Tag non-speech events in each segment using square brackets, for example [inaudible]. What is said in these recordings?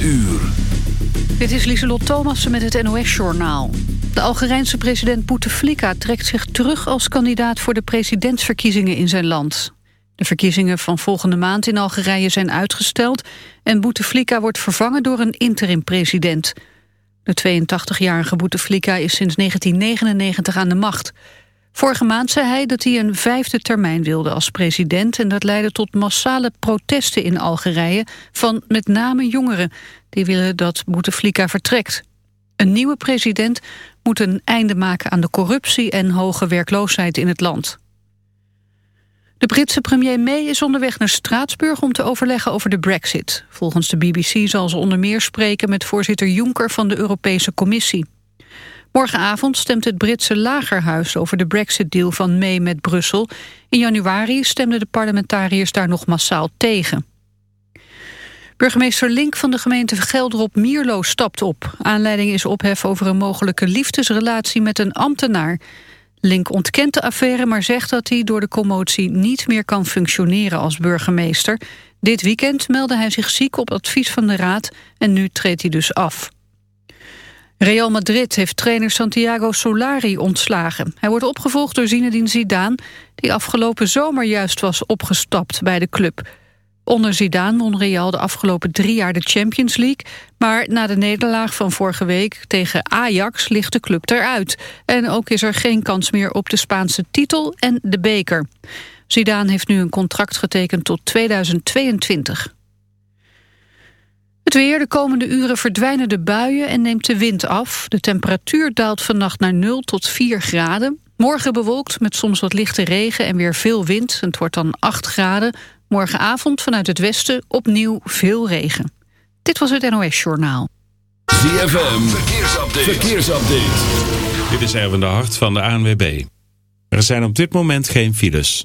uur. Dit is Lieselot Thomassen met het NOS-journaal. De Algerijnse president Bouteflika trekt zich terug als kandidaat... voor de presidentsverkiezingen in zijn land. De verkiezingen van volgende maand in Algerije zijn uitgesteld... en Bouteflika wordt vervangen door een interim-president. De 82-jarige Bouteflika is sinds 1999 aan de macht... Vorige maand zei hij dat hij een vijfde termijn wilde als president... en dat leidde tot massale protesten in Algerije van met name jongeren. Die willen dat Bouteflika vertrekt. Een nieuwe president moet een einde maken aan de corruptie en hoge werkloosheid in het land. De Britse premier May is onderweg naar Straatsburg om te overleggen over de brexit. Volgens de BBC zal ze onder meer spreken met voorzitter Juncker van de Europese Commissie. Morgenavond stemt het Britse lagerhuis over de brexit-deal van May met Brussel. In januari stemden de parlementariërs daar nog massaal tegen. Burgemeester Link van de gemeente Gelderop-Mierlo stapt op. Aanleiding is ophef over een mogelijke liefdesrelatie met een ambtenaar. Link ontkent de affaire, maar zegt dat hij door de commotie niet meer kan functioneren als burgemeester. Dit weekend meldde hij zich ziek op advies van de raad en nu treedt hij dus af. Real Madrid heeft trainer Santiago Solari ontslagen. Hij wordt opgevolgd door Zinedine Zidane... die afgelopen zomer juist was opgestapt bij de club. Onder Zidane won Real de afgelopen drie jaar de Champions League... maar na de nederlaag van vorige week tegen Ajax ligt de club eruit. En ook is er geen kans meer op de Spaanse titel en de beker. Zidane heeft nu een contract getekend tot 2022. Het weer, de komende uren verdwijnen de buien en neemt de wind af. De temperatuur daalt vannacht naar 0 tot 4 graden. Morgen bewolkt met soms wat lichte regen en weer veel wind. Het wordt dan 8 graden. Morgenavond vanuit het westen opnieuw veel regen. Dit was het NOS Journaal. ZFM, verkeersupdate. verkeersupdate. Dit is Erwin de Hart van de ANWB. Er zijn op dit moment geen files.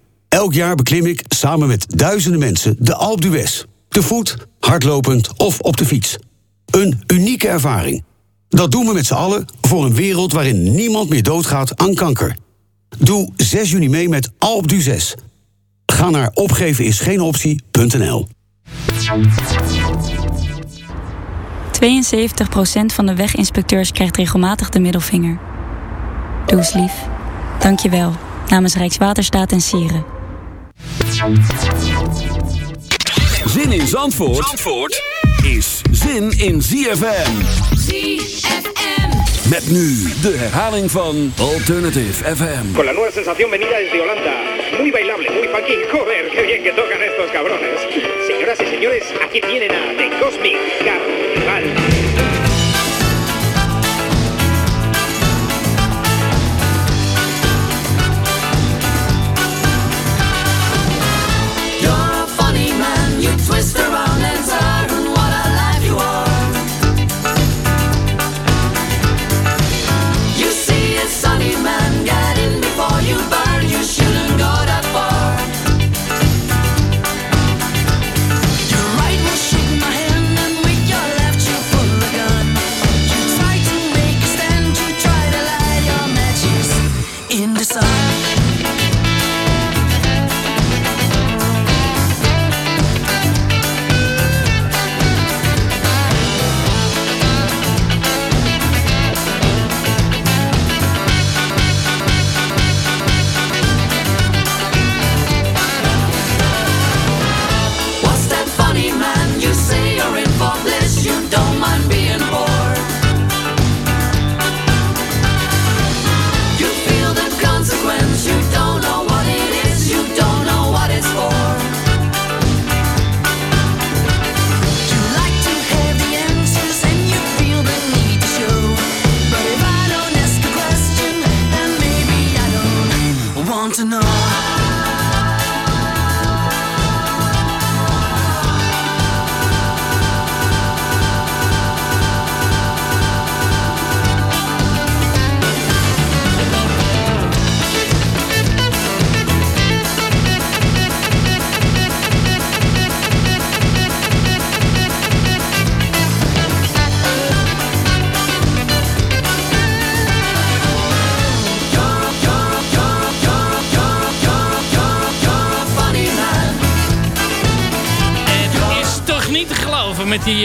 Elk jaar beklim ik samen met duizenden mensen de Alpe d'Huez. Te voet, hardlopend of op de fiets. Een unieke ervaring. Dat doen we met z'n allen voor een wereld waarin niemand meer doodgaat aan kanker. Doe 6 juni mee met Alpe d'Huez. Ga naar opgevenisgeenoptie.nl 72% van de weginspecteurs krijgt regelmatig de middelvinger. Doe lief. Dank je wel. Namens Rijkswaterstaat en Sieren. Zin in Zandvoort, Zandvoort is zin in ZFM. ZFM. Met nu de herhaling van Alternative FM. Con la nueva sensación venida desde Holanda. Muy bailable, muy funky. Joder, qué bien que tocan estos cabrones. Señoras y señores, aquí tienen a The Cosmic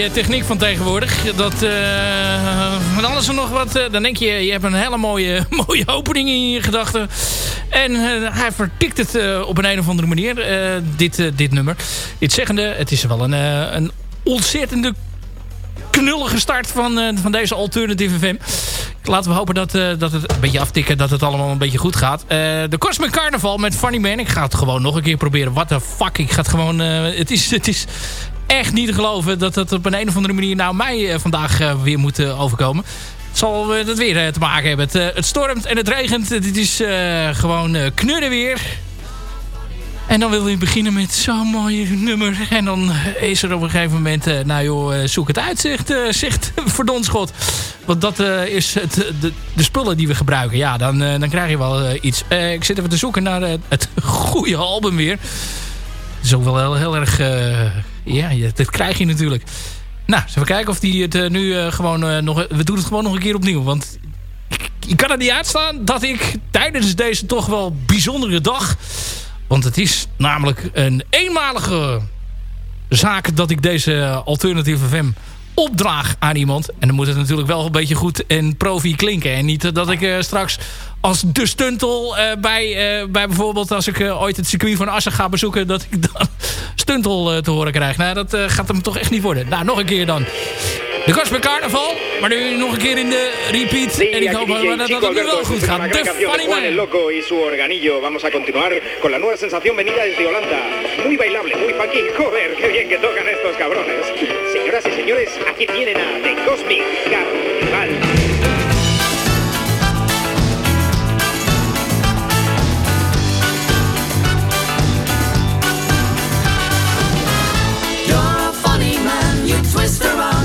eh, techniek van tegenwoordig. Dat, van alles en nog wat. eh, dan denk je, je hebt een hele mooie, [laughs] mooie opening in je gedachten. En eh, hij vertikt het op een, een of andere manier. dit, dit nummer. Dit zeggende, het is wel een, een ontzettende knullige start van, van deze Alternative FM. Laten we hopen dat, dat het een beetje aftikken, dat het allemaal een beetje goed gaat. De Cosmic Carnival met Funny Man. Ik ga het gewoon nog een keer proberen. What the fuck, ik ga het gewoon... het, is, het is echt niet te geloven dat het op een, een of andere manier nou mij eh, vandaag eh, weer moet eh, overkomen. Het zal dat weer te maken hebben. Het, het stormt en het regent. Dit is gewoon knudden weer. En dan wil je beginnen met zo'n mooi nummer. En dan is er op een gegeven moment... nou joh, zoek het uit, zegt, zegt [laughs] Verdonschot. Want dat is het, de, de spullen die we gebruiken. Ja, dan, dan krijg je wel iets. Ik zit even te zoeken naar het [laughs] goede album weer. Dat is ook wel heel, heel erg... ja, dat krijg je natuurlijk. Nou, eens even kijken of die het eh, nu eh, gewoon eh, nog... We doen het gewoon nog een keer opnieuw. Want je kan er niet uitstaan dat ik tijdens deze toch wel bijzondere dag... Want het is namelijk een eenmalige zaak dat ik deze Alternative FM opdraag aan iemand. En dan moet het natuurlijk wel een beetje goed en profi klinken. En niet dat ik straks als de stuntel eh, bij, eh, bij bijvoorbeeld als ik eh, ooit het circuit van Assen ga bezoeken... dat ik dan [laughs] stuntel te horen krijg. Nou, dat gaat hem toch echt niet worden. Nou, nog een keer dan. De Cosmic Carnaval, maar nu nog een keer in de repeat. En ik hoop dat dat nu Alberto, wel goed gaat. De Funny Man. Loco y su organillo. Vamos a continuar con la nueva sensación venida desde Holanda. Muy bailable, muy funky. Joder, qué bien que tocan estos cabrones. Señoras y señores, aquí tienen a The Cosmic Carnival. Twister around.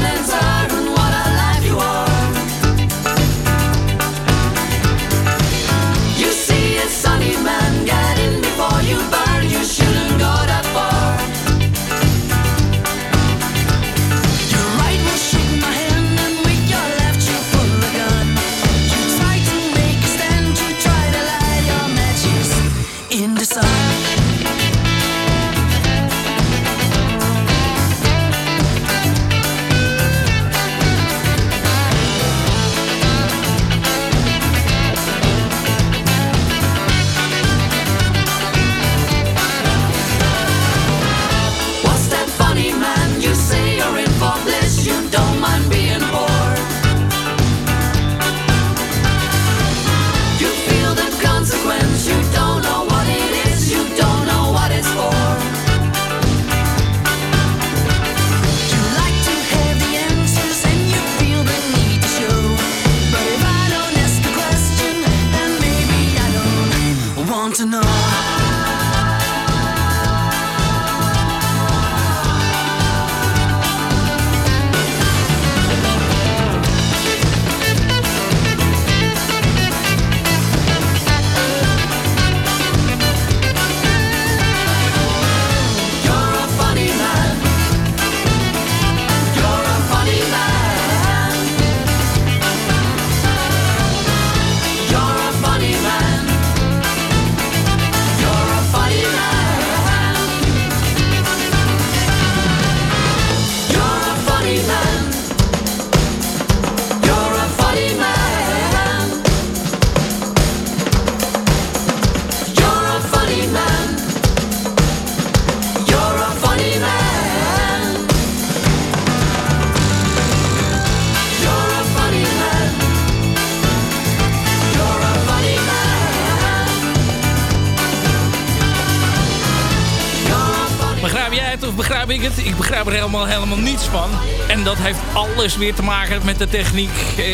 Helemaal, niets van. En dat heeft alles weer te maken met de techniek. Eh,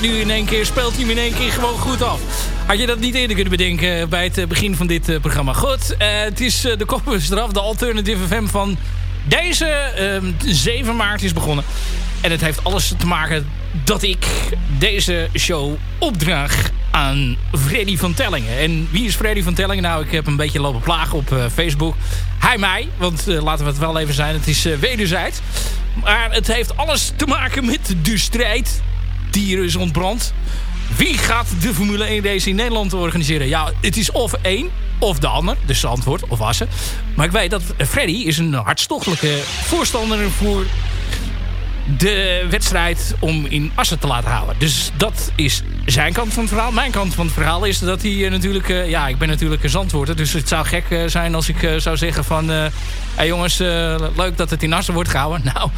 nu in één keer speelt hij hem in één keer gewoon goed af. Had je dat niet eerder kunnen bedenken bij het begin van dit eh, programma? Goed, eh, het is de kop is eraf. De Alternative FM van deze ehm, 7 maart is begonnen. En het heeft alles te maken dat ik deze show opdraag aan Freddy van Tellingen. En wie is Freddy van Tellingen? Nou, ik heb een beetje lopen plagen op Facebook. Hij mij, want eh, laten we het wel even zijn. Het is eh, wederzijds. Maar het heeft alles te maken met de strijd die er is ontbrand. Wie gaat de Formule 1 race in Nederland organiseren? Ja, het is of één of de ander. Dus het antwoord, of Assen. Maar ik weet dat Freddy is een hartstochtelijke voorstander voor de wedstrijd om in Assen te laten houden. Dus dat is zijn kant van het verhaal. Mijn kant van het verhaal is dat hij eh, natuurlijk... eh, ja, ik ben natuurlijk een zandwoorder. Dus het zou gek eh, zijn als ik zou zeggen van... eh hey jongens, leuk dat het in Assen wordt gehouden. [laughs] Nou,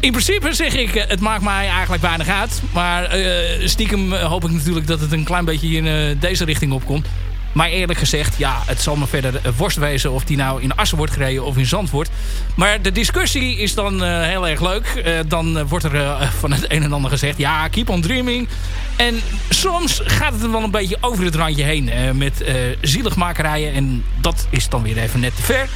in principe zeg ik, het maakt mij eigenlijk weinig uit. Maar stiekem hoop ik natuurlijk dat het een klein beetje in deze richting opkomt. Maar eerlijk gezegd, ja, het zal me verder eh, worst wezen of die nou in Assen wordt gereden of in Zandvoort. Maar de discussie is dan eh, heel erg leuk. Eh, dan wordt er van het een en ander gezegd, ja, keep on dreaming. En soms gaat het er wel een beetje over het randje heen met zieligmakerijen. En dat is dan weer even net te ver.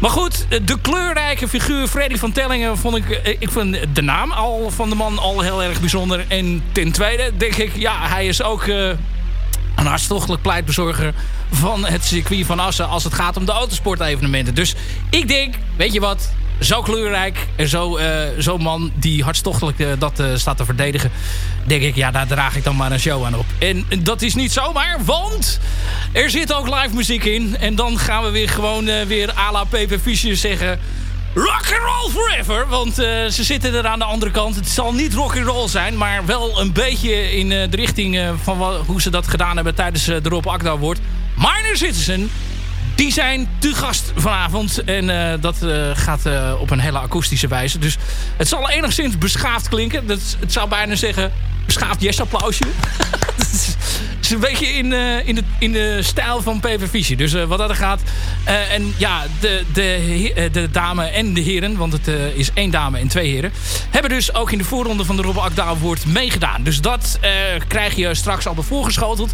Maar goed, de kleurrijke figuur Freddy van Tellingen vond ik... Ik vind de naam al van de man al heel erg bijzonder. En ten tweede denk ik, ja, hij is ook een hartstochtelijk pleitbezorger van het circuit van Assen... als het gaat om de autosportevenementen. Dus ik denk, weet je wat... Zo kleurrijk en zo, eh, zo'n man die hartstochtelijk eh, dat eh, staat te verdedigen... denk ik, ja, daar draag ik dan maar een show aan op. En dat is niet zomaar, want er zit ook live muziek in. En dan gaan we weer gewoon weer à la Pepe zeggen... Rock and roll forever, want eh, ze zitten er aan de andere kant. Het zal niet rock and roll zijn, maar wel een beetje in eh, de richting eh, van hoe ze dat gedaan hebben tijdens de Rob Akda Award. Minor Citizen, die zijn te gast vanavond en dat gaat op een hele akoestische wijze. Dus het zal enigszins beschaafd klinken. Dat, het zou bijna zeggen beschaafd yes applausje. Het [laughs] is- een beetje in, eh, in, de, in de stijl van Peper. Dus eh, wat dat er gaat. eh, en ja, de, de, de dame en de heren, want het is één dame en twee heren, hebben dus ook in de voorronde van de Robbe Akda meegedaan. Dus dat krijg je straks al voorgeschoteld.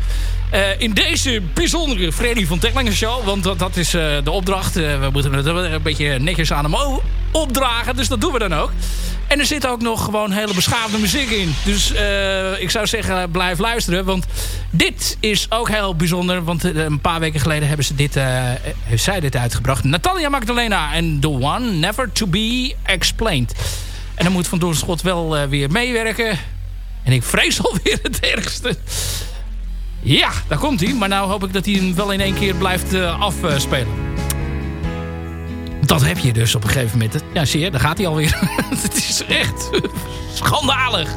In deze bijzondere Freddy van Tellingen show. Want dat, dat is de opdracht. We moeten het een beetje netjes aan hem opdragen. Dus dat doen we dan ook. En er zit ook nog gewoon hele beschaafde muziek in. Dus eh, ik zou zeggen, blijf luisteren. Want dit is ook heel bijzonder. Want eh, een paar weken geleden hebben ze dit, eh, heeft zij dit uitgebracht. Natalia Magdalena en The One Never To Be Explained. En dan moet Van Doornschot wel weer meewerken. En ik vrees [laughs] alweer het ergste. Ja, daar komt hij. Maar nou hoop ik dat hij hem wel in één keer blijft afspelen. Dat heb je dus op een gegeven moment. Ja, zie je, daar gaat hij alweer. [laughs] Het is echt schandalig.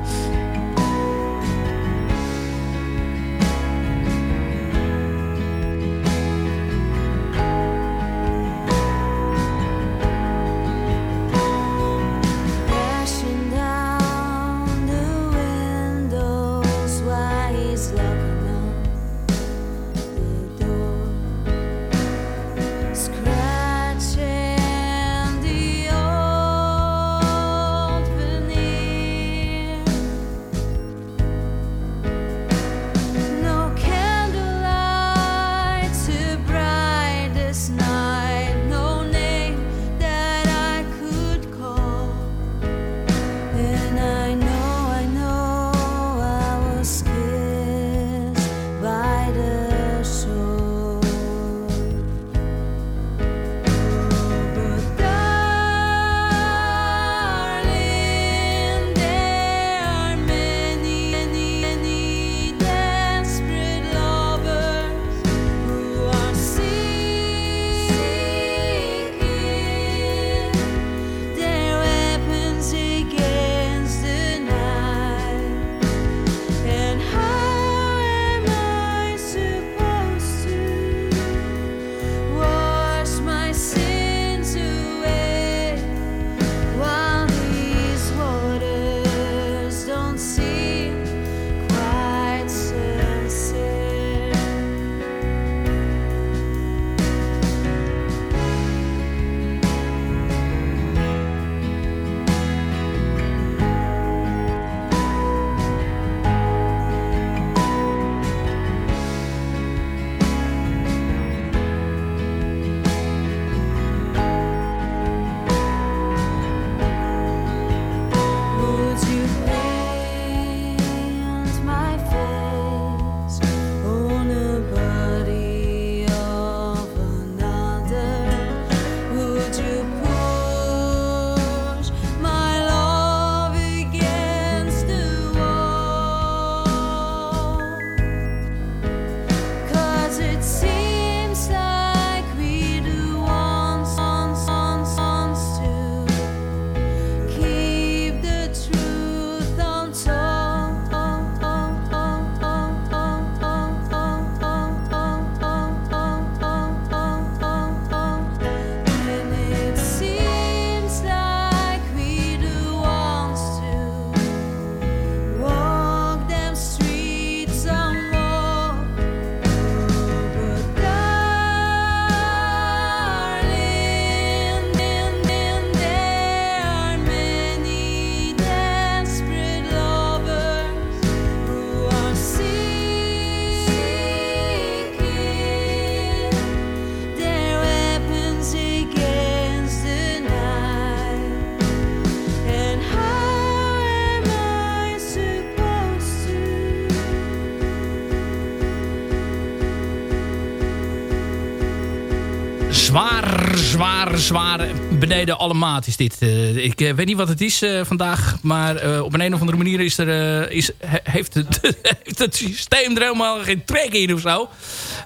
Zwaar, beneden alle maat is dit. Eh, ik eh, weet niet wat het is eh, vandaag. Maar op een, een of andere manier is er, is, he- heeft, het, [laughs] heeft het systeem er helemaal geen trek in of zo.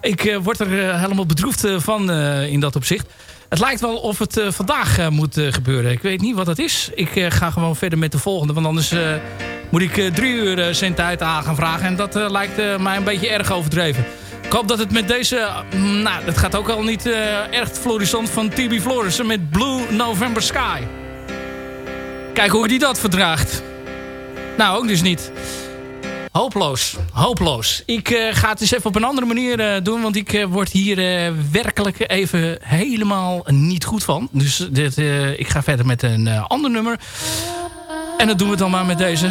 Ik word er helemaal bedroefd van in dat opzicht. Het lijkt wel of het vandaag moet gebeuren. Ik weet niet wat het is. Ik ga gewoon verder met de volgende. Want anders moet ik drie uur uh, zendtijd aan gaan vragen. En dat lijkt mij een beetje erg overdreven. Ik hoop dat het met deze... mm, nou, het gaat ook al niet eh, erg florissant van TB Florissen met Blue November Sky. Kijk hoe die dat verdraagt. Nou, ook dus niet. Hopeloos, hopeloos. Ik eh, ga het eens even op een andere manier eh, doen. Want ik word hier werkelijk even helemaal niet goed van. Dus dit, ik ga verder met een ander nummer. En dat doen we dan maar met deze.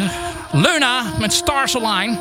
Leuna met Stars Align.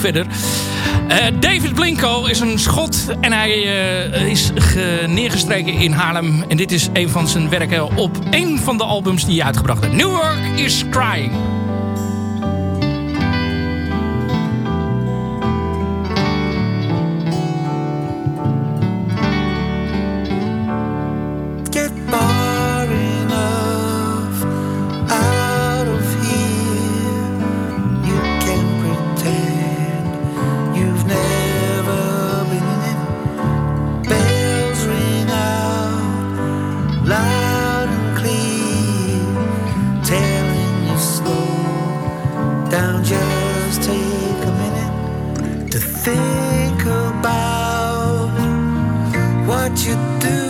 Verder. Eh, David Blinko is een schot en hij eh, is ge- neergestreken in Haarlem. En dit is een van zijn werken op een van de albums die hij uitgebracht heeft. New York is Crying. what you do.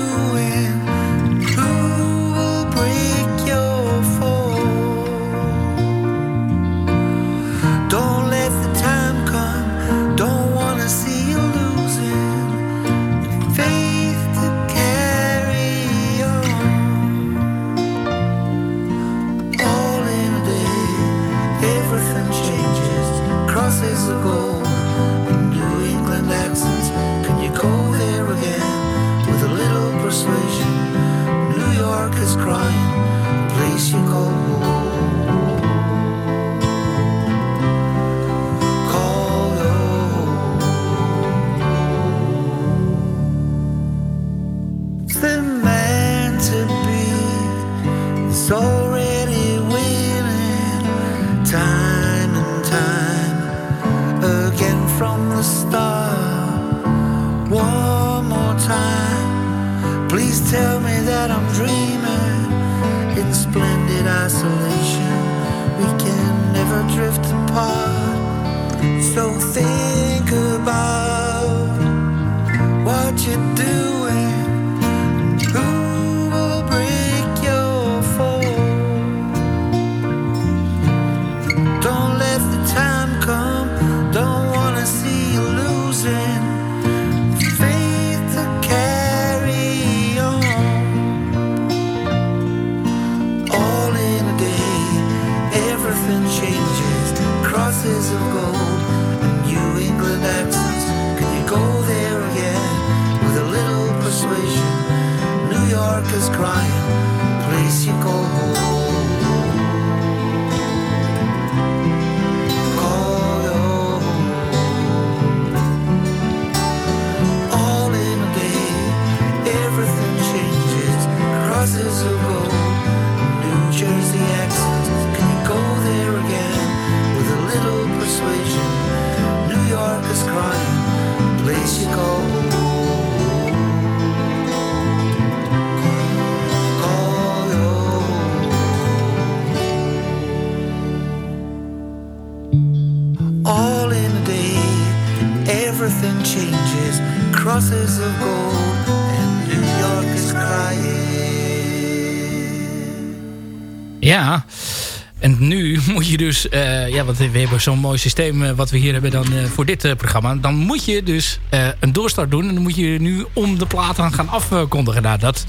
Dus... eh, ja, want we hebben zo'n mooi systeem eh, wat we hier hebben dan eh, voor dit programma. Dan moet je dus een doorstart doen. En dan moet je nu om de platen gaan afkondigen. Nou, dat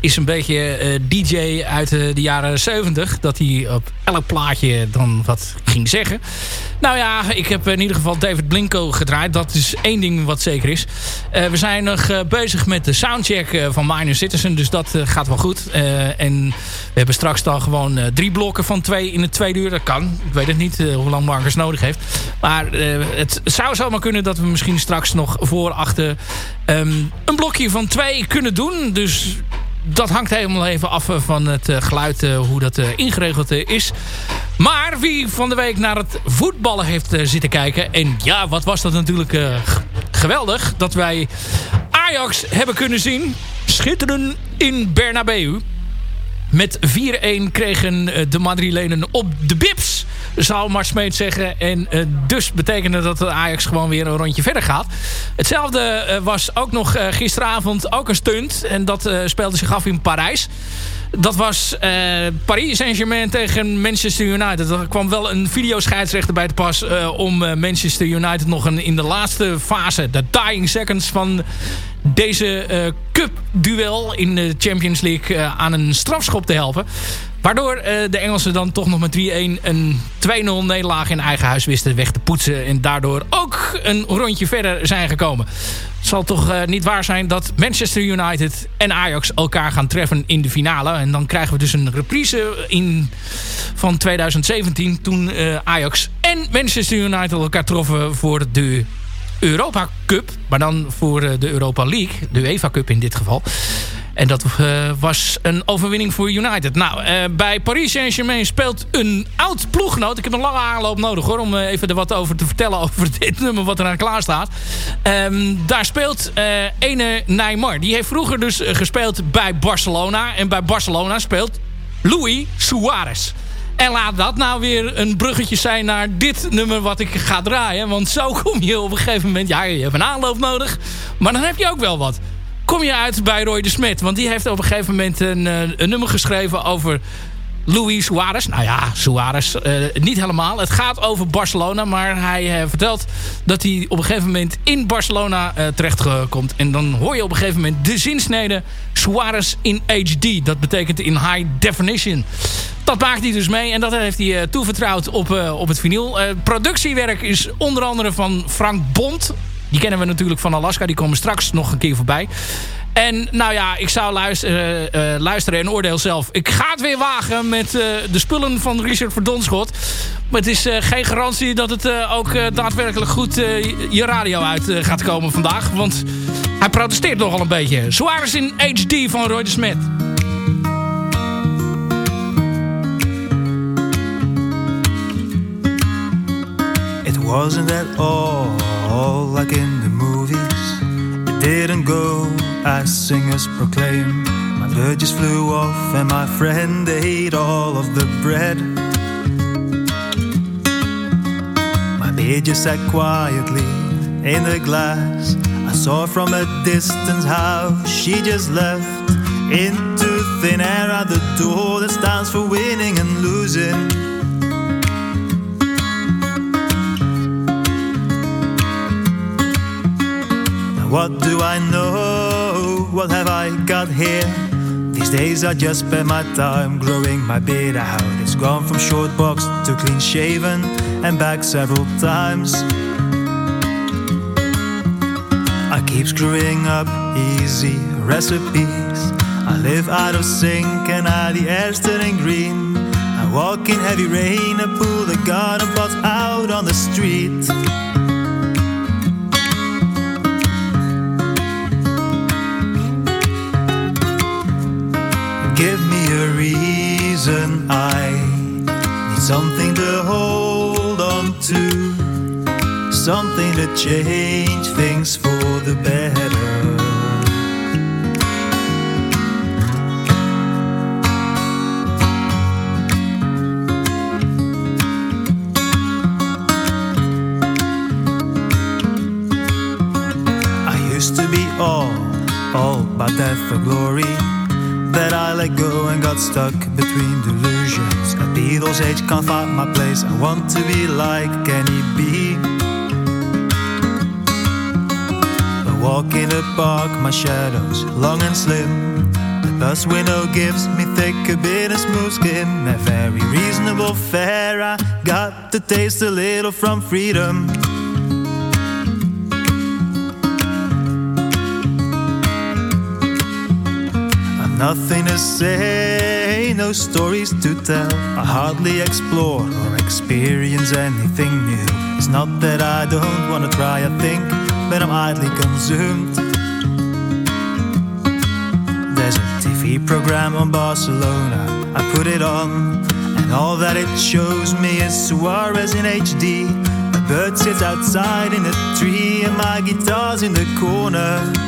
is een beetje eh, DJ uit eh, de jaren 70. Dat hij op elk plaatje dan wat ging zeggen. Nou ja, ik heb in ieder geval David Blinko gedraaid. Dat is één ding wat zeker is. Eh, we zijn nog bezig met de soundcheck van Minor Citizen. Dus dat gaat wel goed. En we hebben straks dan gewoon drie blokken van twee in het tweede uur. Dat kan. Ik weet het niet hoe lang Marcus nodig heeft. Maar het zou zomaar kunnen dat we misschien straks nog voor achter ehm, een blokje van twee kunnen doen. Dus dat hangt helemaal even af eh, van het eh, geluid, eh, hoe dat ingeregeld is. Maar wie van de week naar het voetballen heeft zitten kijken... en ja, wat was dat natuurlijk geweldig... dat wij Ajax hebben kunnen zien schitteren in Bernabeu. Met 4-1 kregen eh, de Madrilenen op de bips, zou Mart Smeet zeggen. En eh, dus betekende dat de Ajax gewoon weer een rondje verder gaat. Hetzelfde eh, was ook nog gisteravond ook een stunt. En dat speelde zich af in Parijs. Dat was eh, Paris Saint-Germain tegen Manchester United. Er kwam wel een videoscheidsrechter bij te pas... om Manchester United nog een, in de laatste fase... de dying seconds van deze eh cup-duel in de Champions League... eh, aan een strafschop te helpen. Waardoor eh, de Engelsen dan toch nog met 3-1 een 2-0 nederlaag in eigen huis wisten weg te poetsen. En daardoor ook een rondje verder zijn gekomen. Het zal toch niet waar zijn dat Manchester United en Ajax elkaar gaan treffen in de finale. En dan krijgen we dus een reprise in, van 2017 toen Ajax en Manchester United elkaar troffen voor de Europa Cup. Maar dan voor eh, de Europa League, de UEFA Cup in dit geval. En dat eh, was een overwinning voor United. Nou, eh, bij Paris Saint-Germain speelt een oud ploeggenoot. Ik heb een lange aanloop nodig hoor, om even er wat over te vertellen [laughs] over dit nummer wat eraan klaar staat. Ehm, daar speelt ene Neymar. Die heeft vroeger dus gespeeld bij Barcelona. En bij Barcelona speelt Luis Suarez. En laat dat nou weer een bruggetje zijn naar dit nummer wat ik ga draaien. Want zo kom je op een gegeven moment... Ja, je hebt een aanloop nodig. Maar dan heb je ook wel wat. kom je uit bij Roy de Smet. Want die heeft op een gegeven moment een, eh, een nummer geschreven over Luis Suarez. Nou ja, Suarez eh, niet helemaal. Het gaat over Barcelona. Maar hij eh, vertelt dat hij op een gegeven moment in Barcelona eh, terechtkomt. En dan hoor je op een gegeven moment de zinsnede Suarez in HD. Dat betekent in high definition. Dat maakt hij dus mee en dat heeft hij toevertrouwd op, op het vinyl. Productiewerk is onder andere van Frank Bond. Die kennen we natuurlijk van Alaska. Die komen straks nog een keer voorbij. En nou ja, ik zou luisteren, eh, eh, luisteren en oordeel zelf. Ik ga het weer wagen met eh, de spullen van Richard Verdonschot. Maar het is geen garantie dat het ook daadwerkelijk goed je radio uit gaat komen vandaag. Want hij protesteert nogal een beetje. Suarez in HD van Roy de Smet. It wasn't at all like in the movies. It didn't go as singers proclaim. My bird just flew off, and my friend ate all of the bread. My just sat quietly in the glass. I saw from a distance how she just left into thin air out the door that stands for winning and losing. What do I know? What have I got here? These days I just spend my time growing my beard out. It's gone from short box to clean shaven and back several times. I keep screwing up easy recipes. I live out of sync and I the air's turning green. I walk in heavy rain, I pull the garden pots out on the street. A reason. I need something to hold on to, something to change things for the better. I used to be all, all about death or glory. That I let go and got stuck between delusions. At Beatles' age, can't find my place. I want to be like Kenny B. I walk in the park, my shadows long and slim. The bus window gives me thick, a bit of smooth skin. A very reasonable fare. I got to taste a little from freedom. Nothing to say, no stories to tell. I hardly explore or experience anything new. It's not that I don't want to try, I think, but I'm idly consumed. There's a TV program on Barcelona, I put it on, and all that it shows me is Suarez in HD. A bird sits outside in a tree, and my guitar's in the corner.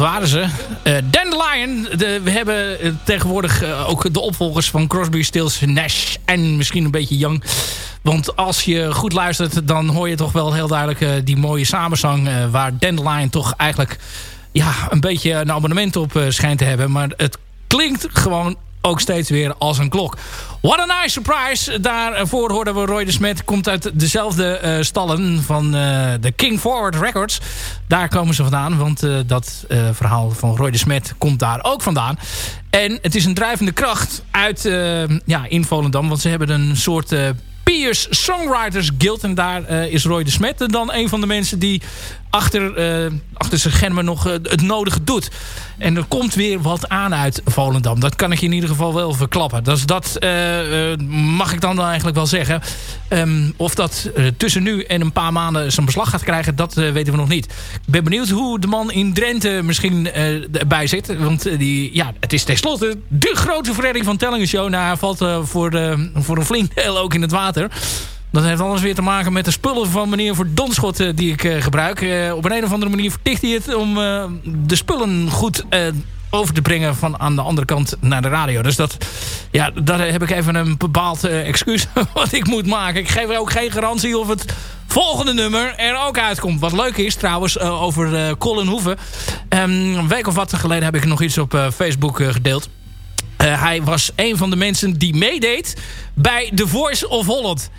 Waren ze. Eh Dandelion. De, we hebben eh, tegenwoordig eh, ook de opvolgers van Crosby, Stills, Nash en misschien een beetje Young. Want als je goed luistert, dan hoor je toch wel heel duidelijk die mooie samenzang... waar Dandelion toch eigenlijk ja, een beetje een abonnement op schijnt te hebben. Maar het klinkt gewoon ook steeds weer als een klok. What a nice surprise. Daarvoor hoorden we Roy de Smet. Komt uit dezelfde eh, stallen van eh, de King Forward Records. Daar komen ze vandaan. Want eh, dat verhaal van Roy de Smet komt daar ook vandaan. En het is een drijvende kracht uit ja, in Volendam. Want ze hebben een soort... Piers Songwriters Guild. En daar is Roy de Smet dan een van de mensen die achter, eh, achter zijn schermen nog eh, het nodige doet. En er komt weer wat aan uit Volendam. Dat kan ik je in ieder geval wel verklappen. Dat eh, mag ik dan eigenlijk wel zeggen. Ehm, of dat tussen nu en een paar maanden zijn beslag gaat krijgen, dat weten we nog niet. Ik ben benieuwd hoe de man in Drenthe misschien erbij zit. Want die, ja, het is tenslotte de grote verredding van Tellingen Show. Nou, hij valt voor, voor een flink deel ook in het water. Dat heeft alles weer te maken met de spullen van meneer Verdonschot uh, die ik uh, gebruik. Uh, op een, een of andere manier verticht hij het om uh, de spullen goed over te brengen van aan de andere kant naar de radio. Dus dat, ja, daar heb ik even een bepaald excuus [laughs] wat ik moet maken. Ik geef ook geen garantie of het volgende nummer er ook uitkomt. Wat leuk is trouwens over Colin Hoeven. Um, een week of wat geleden heb ik nog iets op Facebook gedeeld. Uh, hij was een van de mensen die meedeed bij The Voice of Holland.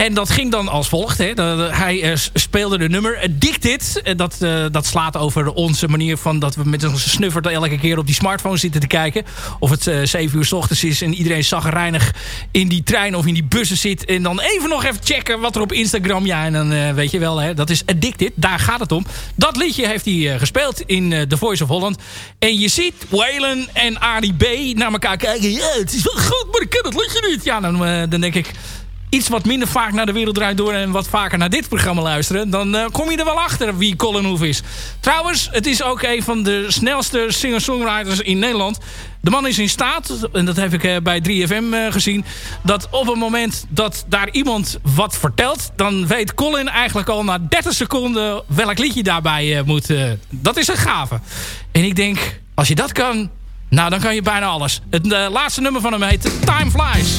En dat ging dan als volgt. Hè. Hij uh, speelde de nummer Addicted. En dat, uh, dat slaat over onze manier van dat we met onze snuffer elke keer op die smartphone zitten te kijken. Of het uh, 7 uur s ochtends is en iedereen zagrijnig in die trein of in die bussen zit. En dan even nog even checken wat er op Instagram... Ja, en dan weet je wel, hè, dat is Addicted. Daar gaat het om. Dat liedje heeft hij gespeeld in The Voice of Holland. En je ziet Waylon en Arie B naar elkaar kijken. Ja, het is wel goed, maar ik ken het liedje niet. Ja, dan denk ik iets wat minder vaak naar de wereld draait door... en wat vaker naar dit programma luisteren... dan uh, kom je er wel achter wie Colin Hoef is. Trouwens, het is ook een van de snelste singer-songwriters in Nederland. De man is in staat, en dat heb ik uh, bij 3FM uh, gezien... dat op het moment dat daar iemand wat vertelt... dan weet Colin eigenlijk al na 30 seconden welk liedje daarbij moet. dat is een gave. En ik denk, als je dat kan... nou, dan kan je bijna alles. Het laatste nummer van hem heet Time Flies.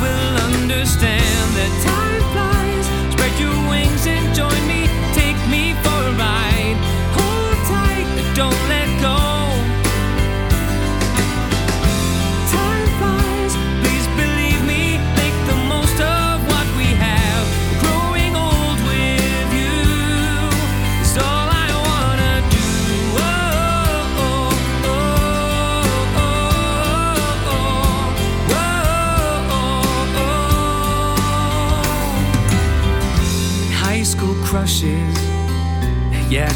will understand that time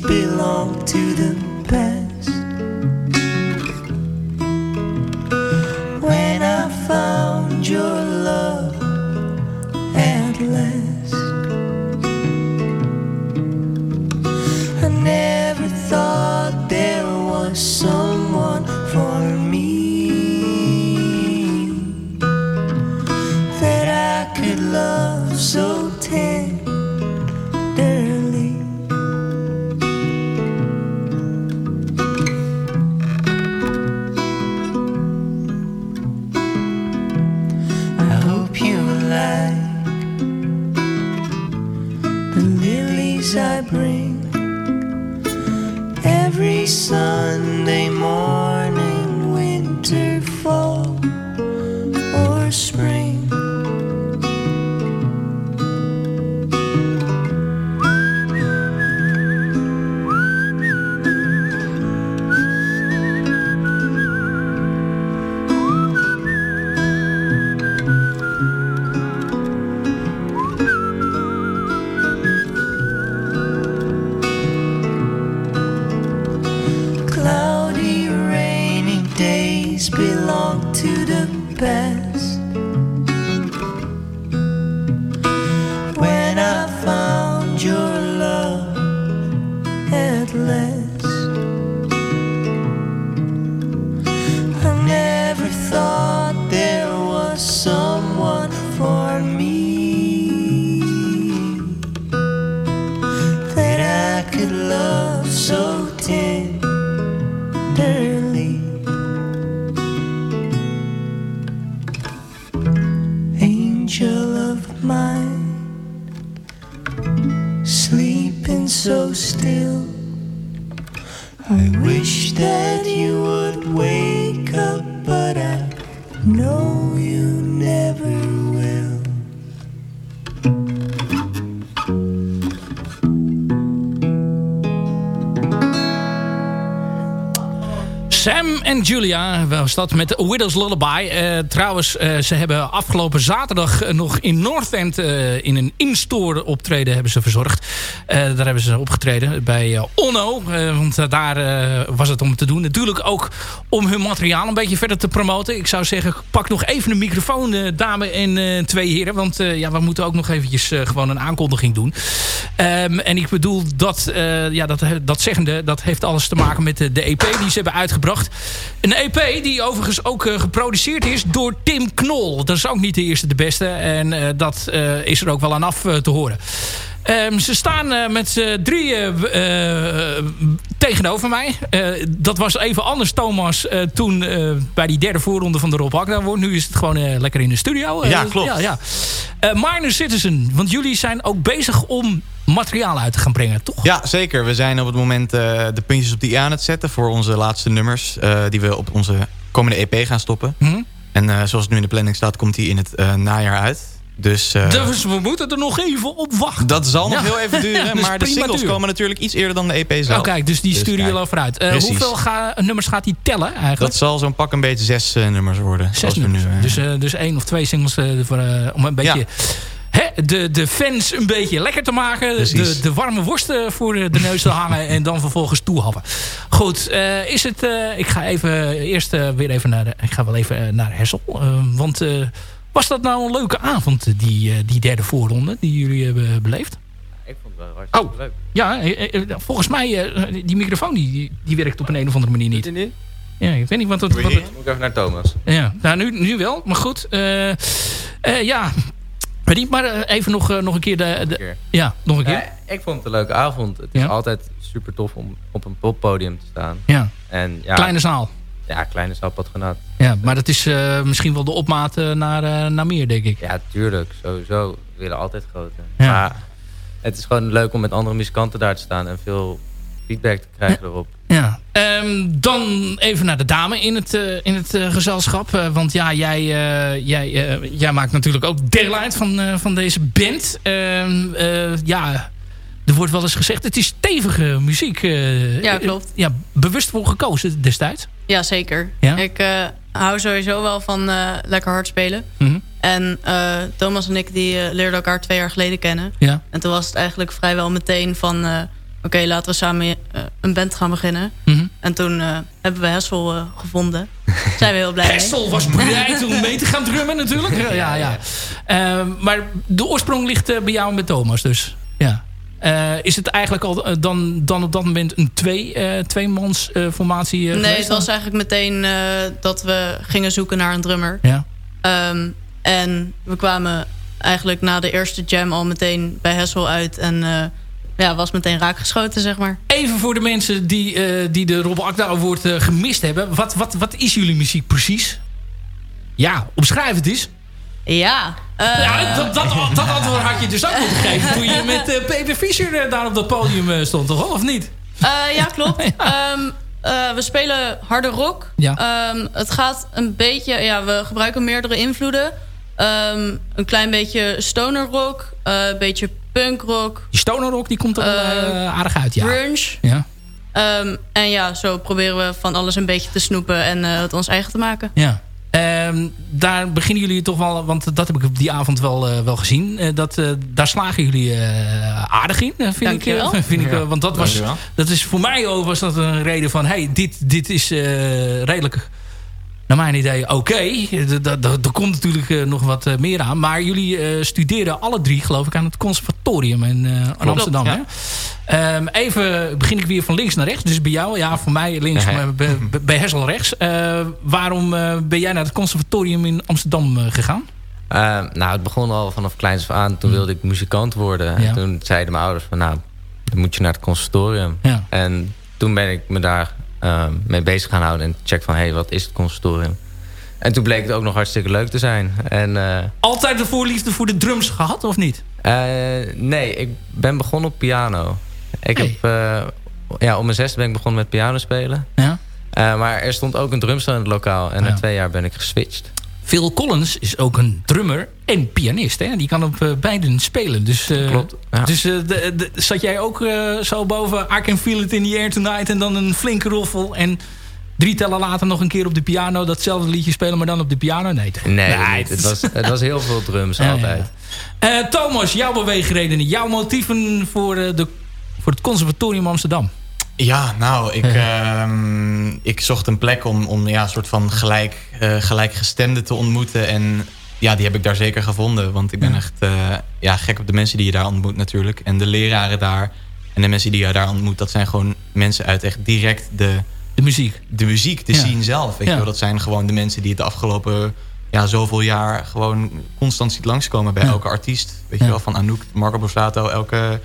belong to the past. Mine, sleeping so still. I wish that you Julia was dat met Widow's Lullaby. Eh, trouwens, eh, ze hebben afgelopen zaterdag nog in North End... eh, in een in-store optreden hebben ze verzorgd. Daar hebben ze opgetreden bij Onno. want daar was het om te doen. Natuurlijk ook om hun materiaal een beetje verder te promoten. Ik zou zeggen, pak nog even een microfoon, dame en twee heren. Want ja, we moeten ook nog eventjes gewoon een aankondiging doen. Ehm, en ik bedoel, dat, ja, dat, dat zeggende, dat heeft alles te maken met de EP die ze hebben uitgebracht. Een EP die overigens ook eh, geproduceerd is door Tim Knol. Dat is ook niet de eerste de beste. En eh, dat eh, is er ook wel aan af te horen. Ehm, ze staan met z'n drieën tegenover mij. Dat was even anders, Thomas, toen bij die derde voorronde van de Rob Agda. Nu is het gewoon lekker in de studio. Ja, klopt. Ja, ja. Minor Citizen, want jullie zijn ook bezig om materiaal uit te gaan brengen, toch? Ja, zeker. We zijn op het moment eh, de puntjes op de i aan het zetten... voor onze laatste nummers eh, die we op onze komende EP gaan stoppen. Mhm. En eh, zoals het nu in de planning staat, komt die in het najaar uit. Dus, Dus we moeten er nog even op wachten. dat zal nog Ja. heel even duren. [laughs] Dus maar de singles komen natuurlijk iets eerder dan de EP zelf. Oh, kijk, dus die sturen kijk, jullie al vooruit. Hoeveel ga, nummers gaat die tellen eigenlijk? Dat zal zo'n pak een beetje zes nummers worden. Zes nummers. nu, dus, dus één of twee singles voor, om een beetje... Hè, de, de fans een beetje lekker te maken. De, Precies. de warme worsten voor de neus te hangen. en dan vervolgens toehappen. Goed, eh, is het... eh, ik ga even eerst eh, weer even naar... De, ik ga wel even naar Hessel. eh, want eh, was dat nou een leuke avond, die, die derde voorronde die jullie hebben beleefd? Ik vond het wel hartstikke Oh, leuk. ja, volgens mij, eh, die microfoon die, die werkt op een, een of andere manier niet. Ja, ik weet niet wat het... Moet ik even naar Thomas. ja, nou nu, nu wel, maar goed. Eh, eh, ja, niet, maar eh, even nog, eh, nog een keer de... de ja, nog een keer. Ja, ik vond het een leuke avond. Het is Ja. altijd super tof om op een poppodium te staan. Ja. En, ja Kleine zaal. Ja, kleine zaal patronaat. Ja, maar dat is eh, misschien wel de opmaat naar, naar meer, denk ik. Ja, tuurlijk. Sowieso. We willen altijd groter. Ja. Maar het is gewoon leuk om met andere muzikanten daar te staan en veel feedback te krijgen erop. Ja. Ehm, dan even naar de dame in het, eh, in het eh, gezelschap. Eh, want ja, jij, eh, jij, eh, jij maakt natuurlijk ook deel uit van, eh, van deze band. Ehm, eh, ja, er wordt wel eens gezegd, het is stevige muziek. eh, Ja, klopt. Ja, bewust voor gekozen destijds. Ja, zeker. Ja? Ik eh, hou sowieso wel van eh, lekker hard spelen. Mhm. En eh, Thomas en ik die, leerden elkaar twee jaar geleden kennen. Ja. En toen was het eigenlijk vrijwel meteen van... oké, laten we samen eh, een band gaan beginnen. Mhm. En toen eh, hebben we Hessel eh, gevonden. [laughs] Zijn we heel blij mee. Hessel was bereid om mee te gaan drummen natuurlijk. Ja, ja, ja. Maar de oorsprong ligt bij jou met Thomas dus. Ja. Is het eigenlijk al dan, dan op dat moment een twee, tweemans formatie Nee, het was eigenlijk meteen dat we gingen zoeken naar een drummer. Ja. Ehm, en we kwamen eigenlijk na de eerste jam al meteen bij Hessel uit. En ja, was meteen raakgeschoten, zeg maar. Even voor de mensen die, eh, die de Rob Akda Award eh, gemist hebben. Wat, wat, wat is jullie muziek precies? Ja, omschrijf het eens. Ja. eh, Ja, dat, dat, dat antwoord had je dus ook moeten geven toen je met Peter Fischer daar op dat podium stond, toch? Of niet? Ja, klopt. [laughs] Ehm, eh, we spelen harde rock. Ja. Ehm, het gaat een beetje... Ja, we gebruiken meerdere invloeden. Ehm, een klein beetje stoner rock. een beetje punk rock. Die stoner rock die komt er wel, eh, aardig uit, ja. Grunge. Ja. Ehm, en ja, zo proberen we van alles een beetje te snoepen en eh, het ons eigen te maken. Ja. Ehm, daar beginnen jullie toch wel, want dat heb ik op die avond wel, eh, wel gezien. eh, dat, eh, daar slagen jullie eh, aardig in, eh, vind ik. Dankjewel. eh, [laughs] vind ik Ja, eh, want dat was, dat is voor mij ook was dat een reden van, hey, dit, dit is eh, redelijk, naar mijn idee, oké. Er- Er komt natuurlijk eh, nog wat eh, meer aan. Maar jullie eh, studeren alle drie, geloof ik, aan het conservatorium in, in Amsterdam. ja. Hè? Ehm, even begin ik weer van links naar rechts. Dus bij jou, ja, voor mij links, Ja, [laughs] bij, bij- Hessel rechts. Waarom ben jij naar het conservatorium in Amsterdam gegaan? Nou, het begon al vanaf kleins af aan. Toen wilde ik muzikant worden. Ja. En toen zeiden mijn ouders van, nou, dan moet je naar het conservatorium. En toen ben ik me daar eh, mee bezig gaan houden. En check van, hé, hey, wat is het conservatorium? En toen bleek het ook nog hartstikke leuk te zijn. En, eh, Altijd de voorliefde voor de drums gehad, of niet? eh, nee, ik ben begonnen op piano. Ik heb, eh, ja, om mijn zesde ben ik begonnen met piano spelen. Ja. Maar er stond ook een drumstel in het lokaal. En Ja. na twee jaar ben ik geswitcht. Phil Collins is ook een drummer en pianist. Hè? Die kan op eh, beiden spelen. Dus, eh, Klopt, ja. Dus eh, de, de- zat jij ook zo boven I Can Feel It in the Air Tonight... en dan een flinke roffel en drie tellen later nog een keer op de piano... datzelfde liedje spelen, maar dan op de piano? Nee? Nee, dat niet. Het, was, het was heel veel drums [laughs] altijd. ja. Thomas, jouw beweegredenen, jouw motieven voor, de, voor het Conservatorium Amsterdam. Ja, nou, [laughs] ik, ehm, ik zocht een plek om, om ja, een soort van gelijk, eh, gelijkgestemden te ontmoeten. En ja, die heb ik daar zeker gevonden. Want ik ben Ja. echt eh, ja, gek op de mensen die je daar ontmoet natuurlijk. En de leraren daar en de mensen die je daar ontmoet... dat zijn gewoon mensen uit echt direct de... De muziek. De muziek, de Ja. scene zelf. Weet Ja. je wel? Dat zijn gewoon de mensen die het de afgelopen ja, zoveel jaar... gewoon constant ziet langskomen bij elke artiest. Weet je wel, van Anouk, Marco Borsato, elke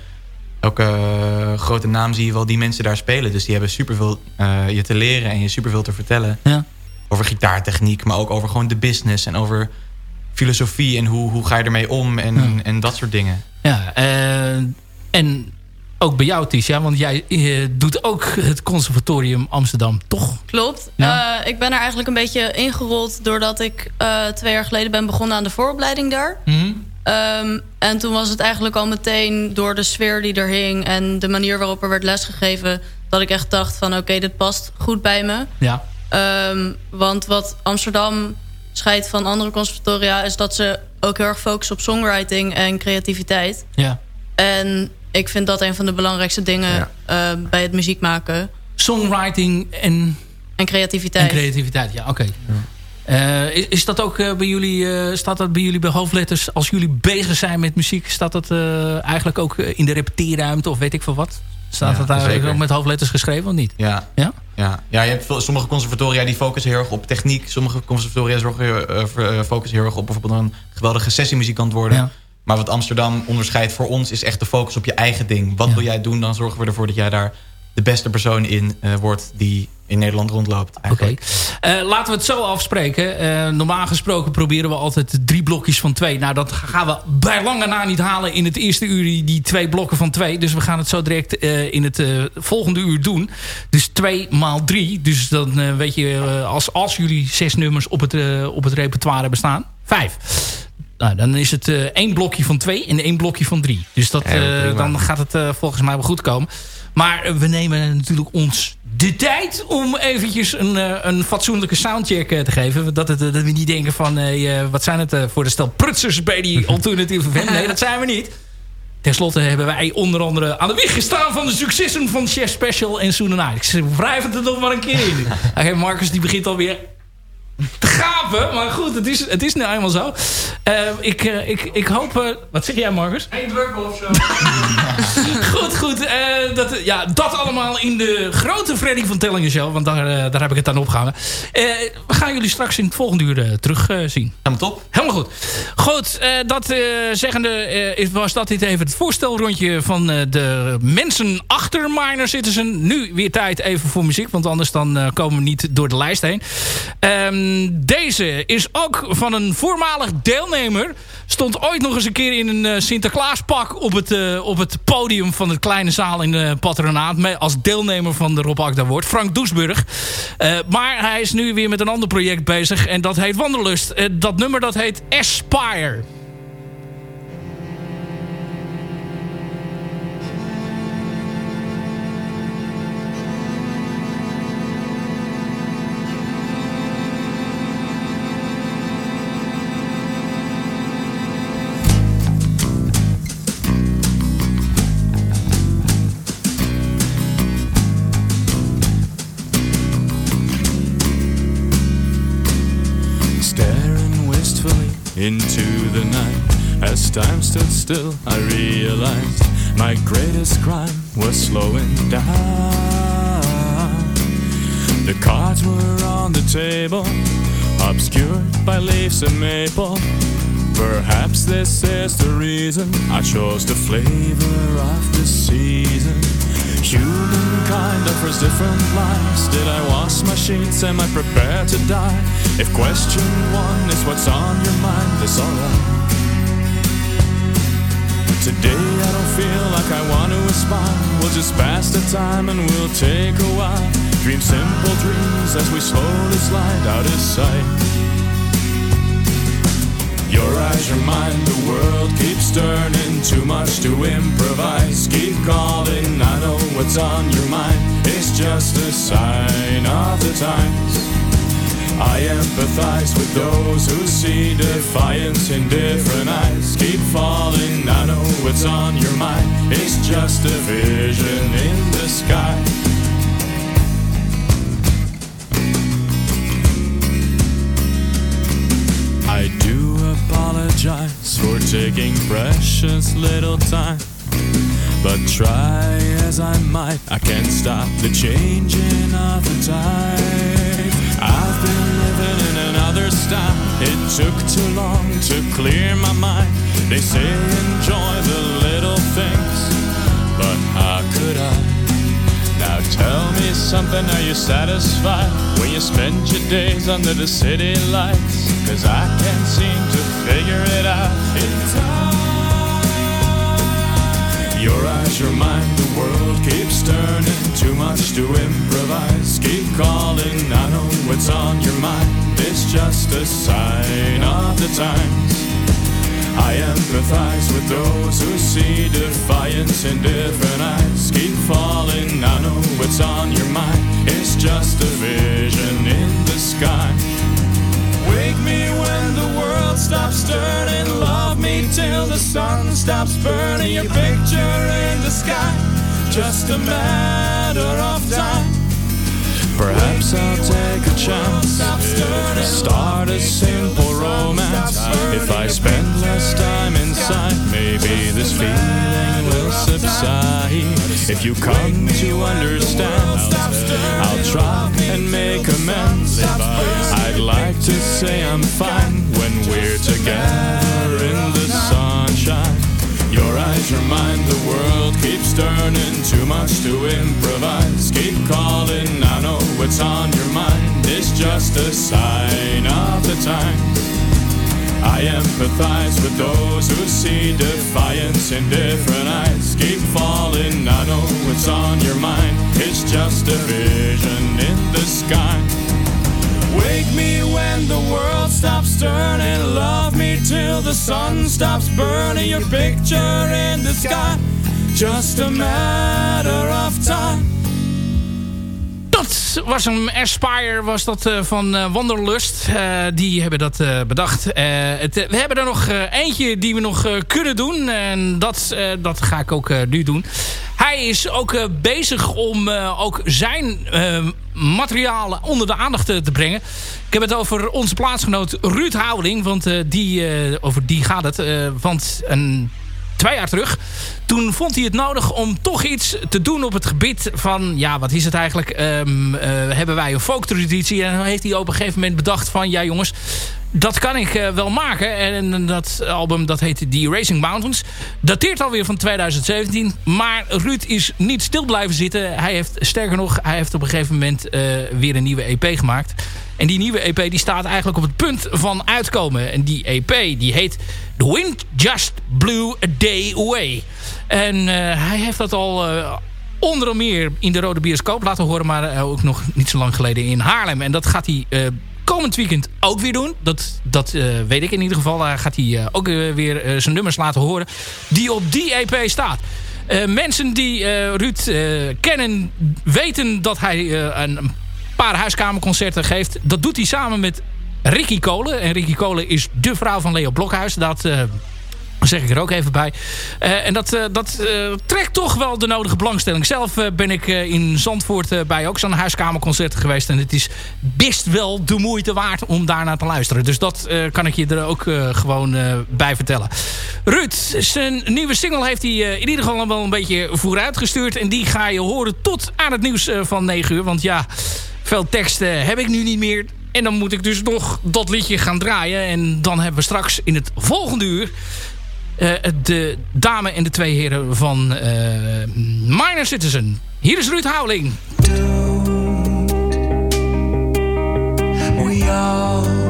elke eh, grote naam zie je wel die mensen daar spelen. Dus die hebben superveel eh je te leren en je superveel te vertellen. Ja. Over gitaartechniek, maar ook over gewoon de business en over filosofie en hoe, hoe ga je ermee om en, Ja. en dat soort dingen. Ja, eh, en ook bij jou, Tisha, want jij doet ook het Conservatorium Amsterdam, toch? Klopt. Ja. Eh, ik ben er eigenlijk een beetje ingerold doordat ik eh, twee jaar geleden ben begonnen aan de vooropleiding daar. Mhm. Ehm, en toen was het eigenlijk al meteen door de sfeer die er hing... en de manier waarop er werd lesgegeven... dat ik echt dacht van oké, dit past goed bij me. Ja. Ehm, want wat Amsterdam scheidt van andere conservatoria... is dat ze ook heel erg focussen op songwriting en creativiteit. Ja. En ik vind dat een van de belangrijkste dingen eh, bij het muziek maken. Songwriting en... En creativiteit. En creativiteit, ja, oké. Eh, is, is dat ook eh, bij jullie, eh, staat dat bij jullie bij hoofdletters, als jullie bezig zijn met muziek, staat dat eigenlijk ook in de repeteerruimte of weet ik veel wat? Staat Ja, dat eigenlijk zeker. ook met hoofdletters geschreven of niet? Ja. Ja? Ja, ja je hebt veel- sommige conservatoria die focussen heel erg op techniek. Sommige conservatoria zorgen, focussen heel erg op bijvoorbeeld een geweldige sessiemuzikant worden. Ja. Maar wat Amsterdam onderscheidt voor ons is echt de focus op je eigen ding. Wat wil jij doen? Dan zorgen we ervoor dat jij daar de beste persoon in wordt die in Nederland rondloopt. Oké. Eh, laten we het zo afspreken. Eh, normaal gesproken proberen we altijd drie blokjes van twee. Nou, dat gaan we bij lange na niet halen in het eerste uur, die, twee blokken van twee. Dus we gaan het zo direct eh, in het volgende uur doen. Dus twee maal drie. Dus dan weet je, als, als jullie zes nummers op het, op het repertoire hebben staan. Vijf. Nou, dan is het één blokje van twee en één blokje van drie. Dus dat, Ja, dan gaat het volgens mij wel goed komen. Maar we nemen natuurlijk ons de tijd om eventjes een, eh, een fatsoenlijke soundcheck eh, te geven. Dat, het, eh, dat we niet denken van, wat zijn het voor de stel prutsers bij die [laughs] alternatieve FM. Nee, dat zijn we niet. Ten slotte hebben wij onder andere aan de wieg gestaan van de successen van Chef Special en Soon Night. Ik wrijf het er nog maar een keer in. [laughs] Oké, Marcus die begint alweer te gapen. Maar goed, het is, het is nou eenmaal zo. Eh, ik, eh, ik, ik hoop... eh, wat zeg jij, Marcus? Eén druppel of zo. [laughs] goed, goed. eh, dat, ja, dat allemaal in de grote Freddy van Tellingen show. Want daar, daar heb ik het aan opgehangen. Eh, we gaan jullie straks in het volgende uur terug eh, zien. Helemaal top. Helemaal goed. Goed, eh, dat eh, zeggende eh, is- was dat dit even het voorstelrondje van eh, de mensen achter Minor Citizen. Nu weer tijd even voor muziek, want anders dan eh, komen we niet door de lijst heen. Deze is ook van een voormalig deelnemer. Stond ooit nog eens een keer in een eh, Sinterklaaspak op het, eh, op het podium van de kleine zaal in de patronaat. Met, als deelnemer van de Rob Akda Award, Frank Doesburg. Eh, maar hij is nu weer met een ander project bezig en dat heet Wanderlust. Eh, dat nummer dat heet Aspire. Into the night. As time stood still, I realized my greatest crime was slowing down. The cards were on the table, obscured by leaves and maple. Perhaps this is the reason I chose the flavor of the season. Humankind offers different lives. Did I wash my sheets? Am I prepared to die? If question one is what's on your mind, it's alright. Today I don't feel like I want to aspire. We'll just pass the time and we'll take a while. Dream simple dreams as we slowly slide out of sight. Your eyes, your mind, the world keeps turning. Too much to improvise. Keep calling, I know what's on your mind. It's just a sign of the times. I empathize with those who see defiance in different eyes. Keep falling, I know what's on your mind. It's just a vision in the sky. Apologize for taking precious little time. But try as I might, I can't stop the changing of the tide. I've been living in another style. It took too long to clear my mind. They say enjoy the little things, but how could I? Now tell me something, are you satisfied when you spend your days under the city lights? Cause I can't seem Keep calling, I know what's on your mind. It's just a sign of the times. I empathize with those who see defiance in different eyes. Keep falling, I know what's on your mind. It's just a vision in the sky. Wake me when the world stops turning. Love me till the sun stops burning. Your picture in the sky, just a matter of time. Perhaps I'll take a chance. Start a simple romance. If I spend less time inside, maybe this feeling will subside. If you come to understand, I'll try and make amends. I'd like to say I'm fine when we're together in the sunshine. Your eyes, your mind, the world keeps turning. Too much to improvise. Keep calling, I know what's on your mind. It's just a sign of the times. I empathize with those who see defiance in different eyes. Keep falling, I know what's on your mind. It's just a vision in the sky. Wake me when the world stops turning. Love me till the sun stops burning. Your picture in the sky. Just a matter of time. Dat was een Aspire, was dat eh, van eh, Wanderlust. Eh, die hebben dat bedacht. Het, we hebben er nog eentje die we nog kunnen doen. En dat, dat ga ik ook nu doen. Hij is ook eh, bezig om eh, ook zijn eh, materialen onder de aandacht te, brengen. Ik heb het over onze plaatsgenoot Ruud Houweling. Want die, over die gaat het. want een twee jaar terug. Toen vond hij het nodig om toch iets te doen op het gebied van... ja, wat is het eigenlijk? Ehm, eh, hebben wij een folktraditie? En dan heeft hij op een gegeven moment bedacht van... ja jongens, dat kan ik eh, wel maken. En dat album, dat heet The Racing Mountains. Dateert alweer van 2017. Maar Ruud is niet stil blijven zitten. Hij heeft, sterker nog, hij heeft op een gegeven moment eh, weer een nieuwe EP gemaakt. En die nieuwe EP die staat eigenlijk op het punt van uitkomen. En die EP die heet The Wind Just Blew a Day Away. En eh, hij heeft dat al onder meer in de Rode Bioscoop laten horen. Maar ook nog niet zo lang geleden in Haarlem. En dat gaat hij komend weekend ook weer doen. Dat, dat eh, weet ik in ieder geval. Daar gaat hij eh, ook eh, weer zijn nummers laten horen. Die op die EP staat. Mensen die Ruud kennen weten dat hij een, paar huiskamerconcerten geeft. Dat doet hij samen met Ricky Kolen. En Ricky Kolen is de vrouw van Leo Blokhuis. Dat zeg ik er ook even bij. Eh, en dat, eh, dat eh, trekt toch wel de nodige belangstelling. Zelf ben ik in Zandvoort bij ook zo'n huiskamerconcert geweest. En het is best wel de moeite waard om daarnaar te luisteren. Dus dat kan ik je er ook gewoon bij vertellen. Ruud, zijn nieuwe single heeft hij in ieder geval wel een beetje vooruitgestuurd. En die ga je horen tot aan het nieuws van 9 uur. Want ja, veel teksten heb ik nu niet meer. En dan moet ik dus nog dat liedje gaan draaien. En dan hebben we straks in het volgende uur... eh, de dame en de twee heren van eh Minor Citizen. Hier is Ruud Houweling. We all